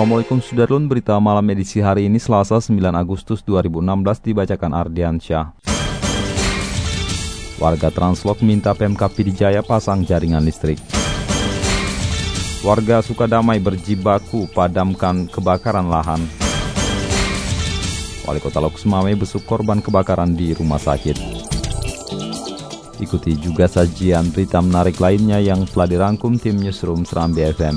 Assalamualaikum Sudarlun, berita malam edisi hari ini Selasa 9 Agustus 2016 dibacakan Ardian Syah. Warga Translok minta Pemkap Pidijaya pasang jaringan listrik. Warga Sukadamai berjibaku padamkan kebakaran lahan. Wali Kota Lok besuk korban kebakaran di rumah sakit. Ikuti juga sajian berita menarik lainnya yang telah dirangkum tim Newsroom Serambi FM.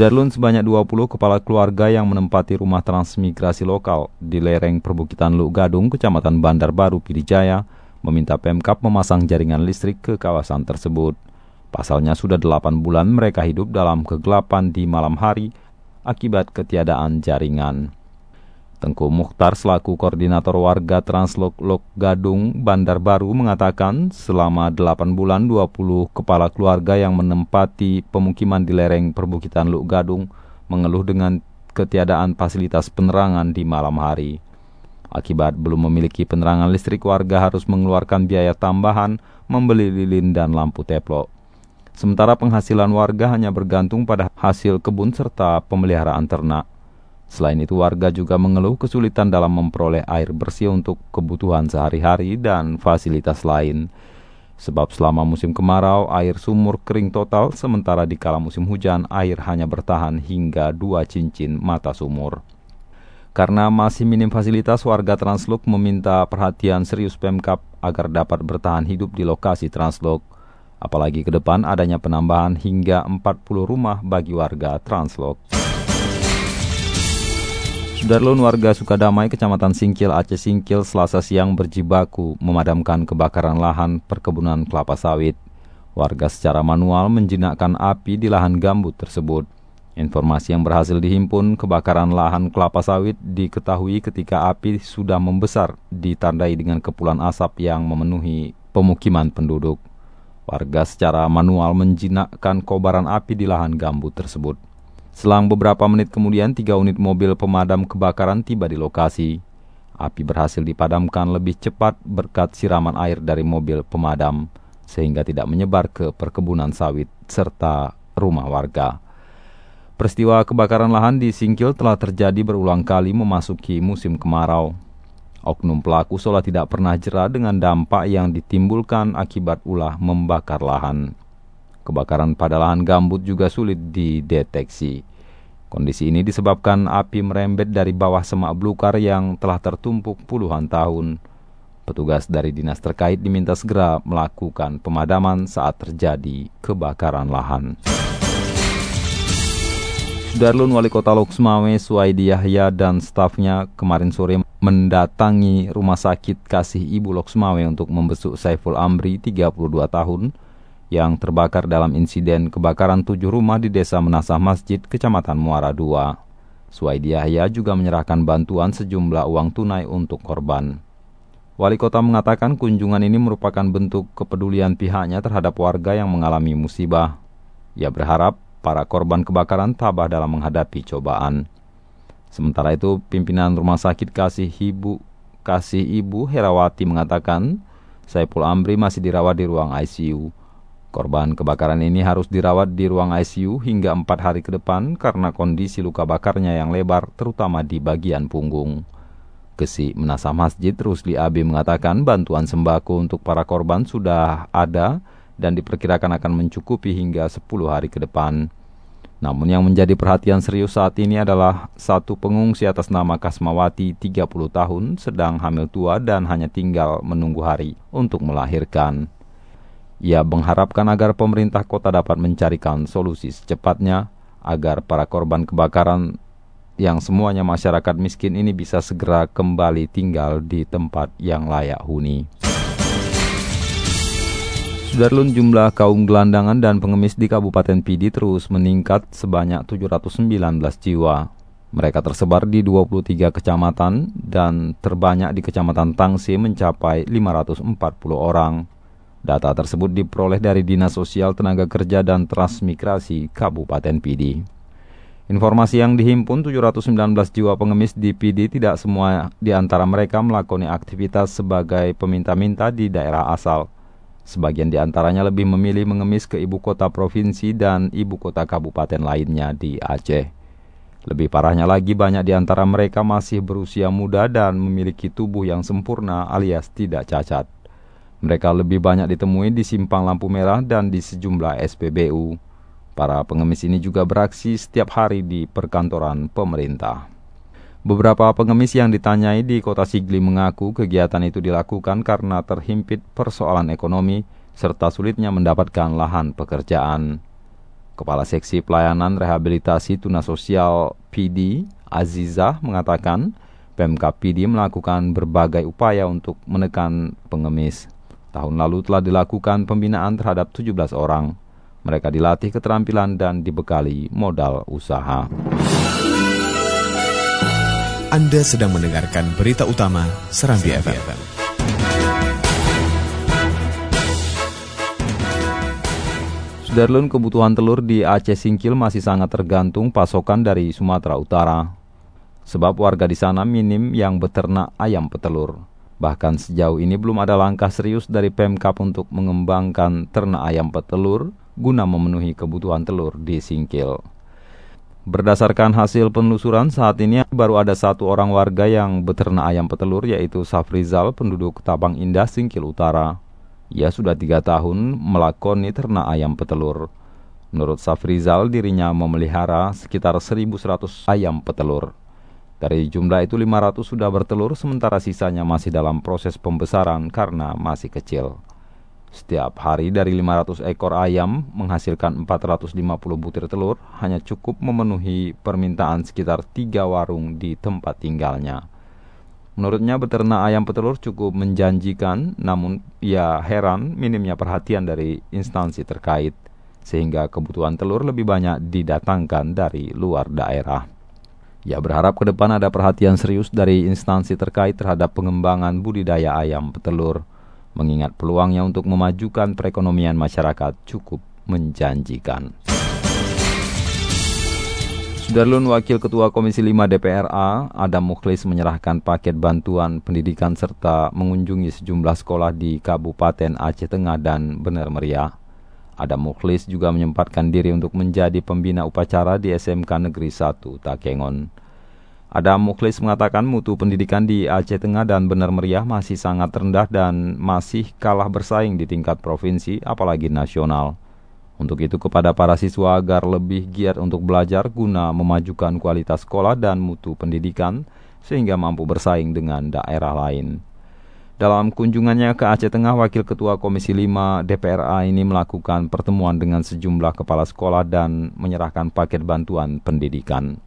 Sudarlun sebanyak 20 kepala keluarga yang menempati rumah transmigrasi lokal di lereng perbukitan Luk Gadung, Kecamatan Bandar Baru, Pidijaya, meminta Pemkap memasang jaringan listrik ke kawasan tersebut. Pasalnya sudah 8 bulan mereka hidup dalam kegelapan di malam hari akibat ketiadaan jaringan. Tengku Mukhtar selaku koordinator warga Translok Lok Gadung Bandar Baru mengatakan selama 8 bulan 20 kepala keluarga yang menempati pemukiman di lereng perbukitan Luk Gadung mengeluh dengan ketiadaan fasilitas penerangan di malam hari. Akibat belum memiliki penerangan listrik warga harus mengeluarkan biaya tambahan membeli lilin dan lampu teplok. Sementara penghasilan warga hanya bergantung pada hasil kebun serta pemeliharaan ternak. Selain itu warga juga mengeluh kesulitan dalam memperoleh air bersih untuk kebutuhan sehari-hari dan fasilitas lain. Sebab selama musim kemarau air sumur kering total sementara di kala musim hujan air hanya bertahan hingga dua cincin mata sumur. Karena masih minim fasilitas warga Translok meminta perhatian serius Pemkap agar dapat bertahan hidup di lokasi Translok. Apalagi ke depan adanya penambahan hingga 40 rumah bagi warga Translok. Sudarlun warga Sukadamai, Kecamatan Singkil, Aceh Singkil, selasa siang berjibaku memadamkan kebakaran lahan perkebunan kelapa sawit. Warga secara manual menjinakkan api di lahan gambut tersebut. Informasi yang berhasil dihimpun, kebakaran lahan kelapa sawit diketahui ketika api sudah membesar, ditandai dengan kepulan asap yang memenuhi pemukiman penduduk. Warga secara manual menjinakkan kobaran api di lahan gambut tersebut. Selang beberapa menit kemudian, tiga unit mobil pemadam kebakaran tiba di lokasi. Api berhasil dipadamkan lebih cepat berkat siraman air dari mobil pemadam, sehingga tidak menyebar ke perkebunan sawit serta rumah warga. Peristiwa kebakaran lahan di Singkil telah terjadi berulang kali memasuki musim kemarau. Oknum pelaku seolah tidak pernah jerah dengan dampak yang ditimbulkan akibat ulah membakar lahan. Kebakaran pada lahan gambut juga sulit dideteksi. Kondisi ini disebabkan api merembet dari bawah semak belukar yang telah tertumpuk puluhan tahun. Petugas dari dinas terkait diminta segera melakukan pemadaman saat terjadi kebakaran lahan. Sudarlun Wali Kota Loksmawe, Suwaidi Yahya dan stafnya kemarin sore mendatangi Rumah Sakit Kasih Ibu Loksmawe untuk membesuk Saiful Amri, 32 tahun, yang terbakar dalam insiden kebakaran tujuh rumah di Desa Menasah Masjid, Kecamatan Muara II. Suwaidi Yahya juga menyerahkan bantuan sejumlah uang tunai untuk korban. Wali kota mengatakan kunjungan ini merupakan bentuk kepedulian pihaknya terhadap warga yang mengalami musibah. Ia berharap para korban kebakaran tabah dalam menghadapi cobaan. Sementara itu, pimpinan Rumah Sakit Kasih Ibu Kasih Ibu Herawati mengatakan, Saipul Amri masih dirawat di ruang ICU. Korban kebakaran ini harus dirawat di ruang ICU hingga empat hari ke depan karena kondisi luka bakarnya yang lebar, terutama di bagian punggung. Kesi Menasah Masjid Rusli Abi mengatakan bantuan sembako untuk para korban sudah ada dan diperkirakan akan mencukupi hingga 10 hari ke depan. Namun yang menjadi perhatian serius saat ini adalah satu pengungsi atas nama Kasmawati 30 tahun sedang hamil tua dan hanya tinggal menunggu hari untuk melahirkan. Ia mengharapkan agar pemerintah kota dapat mencarikan solusi secepatnya agar para korban kebakaran yang semuanya masyarakat miskin ini bisa segera kembali tinggal di tempat yang layak huni. Sudarlun jumlah kaum gelandangan dan pengemis di Kabupaten Pidi terus meningkat sebanyak 719 jiwa. Mereka tersebar di 23 kecamatan dan terbanyak di Kecamatan Tangsi mencapai 540 orang. Data tersebut diperoleh dari Dinas Sosial Tenaga Kerja dan Transmigrasi Kabupaten Pidi. Informasi yang dihimpun 719 jiwa pengemis di PD tidak semua di antara mereka melakoni aktivitas sebagai peminta-minta di daerah asal. Sebagian di antaranya lebih memilih mengemis ke ibu kota provinsi dan ibu kota kabupaten lainnya di Aceh. Lebih parahnya lagi banyak di antara mereka masih berusia muda dan memiliki tubuh yang sempurna alias tidak cacat. Mereka lebih banyak ditemui di simpang lampu merah dan di sejumlah SPBU. Para pengemis ini juga beraksi setiap hari di perkantoran pemerintah. Beberapa pengemis yang ditanyai di kota Sigli mengaku kegiatan itu dilakukan karena terhimpit persoalan ekonomi serta sulitnya mendapatkan lahan pekerjaan. Kepala Seksi Pelayanan Rehabilitasi Tuna Sosial PD, Azizah, mengatakan Pemkap PD melakukan berbagai upaya untuk menekan pengemis. Tahun lalu telah dilakukan pembinaan terhadap 17 orang. Mereka dilatih keterampilan dan dibekali modal usaha. Anda sedang mendengarkan berita utama Serambi, FM. FM. Sudarlun kebutuhan telur di Aceh Singkil masih sangat tergantung pasokan dari Sumatera Utara. Sebab warga di sana minim yang beternak ayam petelur. Bahkan sejauh ini belum ada langkah serius dari Pemkap untuk mengembangkan ternak ayam petelur guna memenuhi kebutuhan telur di Singkil. Berdasarkan hasil penelusuran, saat ini baru ada satu orang warga yang beternak ayam petelur yaitu Safrizal, penduduk Tabang Indah, Singkil Utara. Ia sudah tiga tahun melakoni ternak ayam petelur. Menurut Safrizal, dirinya memelihara sekitar 1.100 ayam petelur. Dari jumlah itu 500 sudah bertelur sementara sisanya masih dalam proses pembesaran karena masih kecil. Setiap hari dari 500 ekor ayam menghasilkan 450 butir telur hanya cukup memenuhi permintaan sekitar tiga warung di tempat tinggalnya. Menurutnya beternak ayam petelur cukup menjanjikan namun ia heran minimnya perhatian dari instansi terkait sehingga kebutuhan telur lebih banyak didatangkan dari luar daerah. Ia berharap ke depan ada perhatian serius dari instansi terkait terhadap pengembangan budidaya ayam petelur mengingat peluangnya untuk memajukan perekonomian masyarakat cukup menjanjikan. Sudarlun Wakil Ketua Komisi 5 DPRA, Adam Mukhlis menyerahkan paket bantuan pendidikan serta mengunjungi sejumlah sekolah di Kabupaten Aceh Tengah dan Bener Meriah. Adam Mukhlis juga menyempatkan diri untuk menjadi pembina upacara di SMK Negeri 1 Takengon. Adam Mukhlis mengatakan mutu pendidikan di Aceh Tengah dan Benar Meriah masih sangat rendah dan masih kalah bersaing di tingkat provinsi apalagi nasional. Untuk itu kepada para siswa agar lebih giat untuk belajar guna memajukan kualitas sekolah dan mutu pendidikan sehingga mampu bersaing dengan daerah lain. Dalam kunjungannya ke Aceh Tengah, Wakil Ketua Komisi 5 DPRA ini melakukan pertemuan dengan sejumlah kepala sekolah dan menyerahkan paket bantuan pendidikan.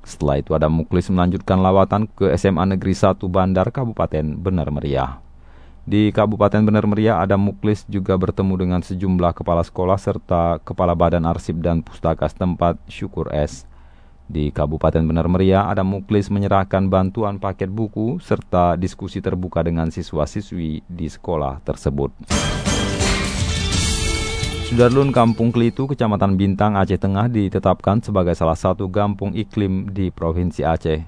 Setelah itu ada Muklis melanjutkan lawatan ke SMA Negeri 1 Bandar Kabupaten Benar Meriah. Di Kabupaten Benar Meriah ada Muklis juga bertemu dengan sejumlah kepala sekolah serta kepala badan arsip dan pustaka setempat Syukur S. Di Kabupaten Benar Meriah ada Muklis menyerahkan bantuan paket buku serta diskusi terbuka dengan siswa-siswi di sekolah tersebut. Sudarlun Kampung Kelitu, Kecamatan Bintang, Aceh Tengah ditetapkan sebagai salah satu kampung iklim di Provinsi Aceh.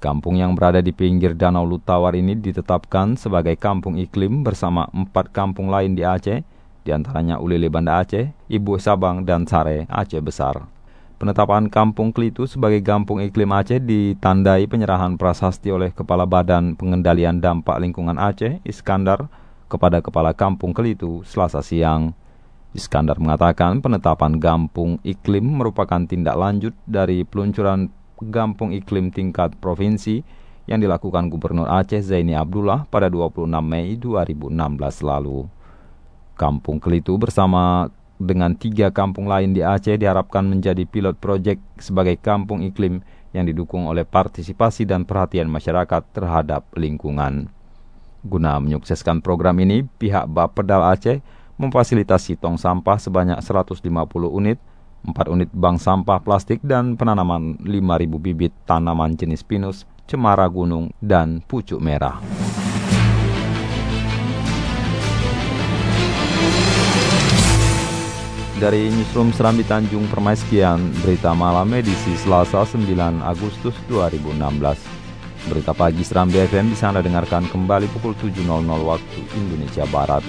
Kampung yang berada di pinggir Danau Lutawar ini ditetapkan sebagai kampung iklim bersama empat kampung lain di Aceh, di antaranya Ulele Banda Aceh, Ibu Sabang, dan Sare Aceh Besar. Penetapan Kampung Kelitu sebagai kampung iklim Aceh ditandai penyerahan prasasti oleh Kepala Badan Pengendalian Dampak Lingkungan Aceh, Iskandar, kepada Kepala Kampung Kelitu selasa siang. Iskandar mengatakan penetapan Gampung Iklim merupakan tindak lanjut dari peluncuran Gampung Iklim tingkat provinsi yang dilakukan Gubernur Aceh Zaini Abdullah pada 26 Mei 2016 lalu. Kampung Kelitu bersama dengan tiga kampung lain di Aceh diharapkan menjadi pilot proyek sebagai kampung iklim yang didukung oleh partisipasi dan perhatian masyarakat terhadap lingkungan. Guna menyukseskan program ini, pihak Bapedal Aceh memfasilitasi tong sampah sebanyak 150 unit, 4 unit bank sampah plastik dan penanaman 5.000 bibit tanaman jenis pinus, cemara gunung, dan pucuk merah. Dari Newsroom Serambi Tanjung Permaiskian, berita malam edisi Selasa 9 Agustus 2016. Berita pagi Serambi FM bisa Anda dengarkan kembali pukul 7.00 waktu Indonesia Barat.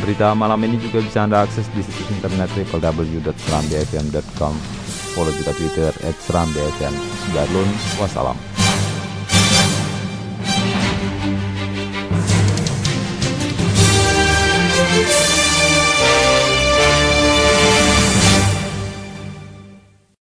Berita malam ini juga bisa Anda akses di situs internet www.serambifm.com. Follow juga Twitter at Serambi FM. Sudah wassalam.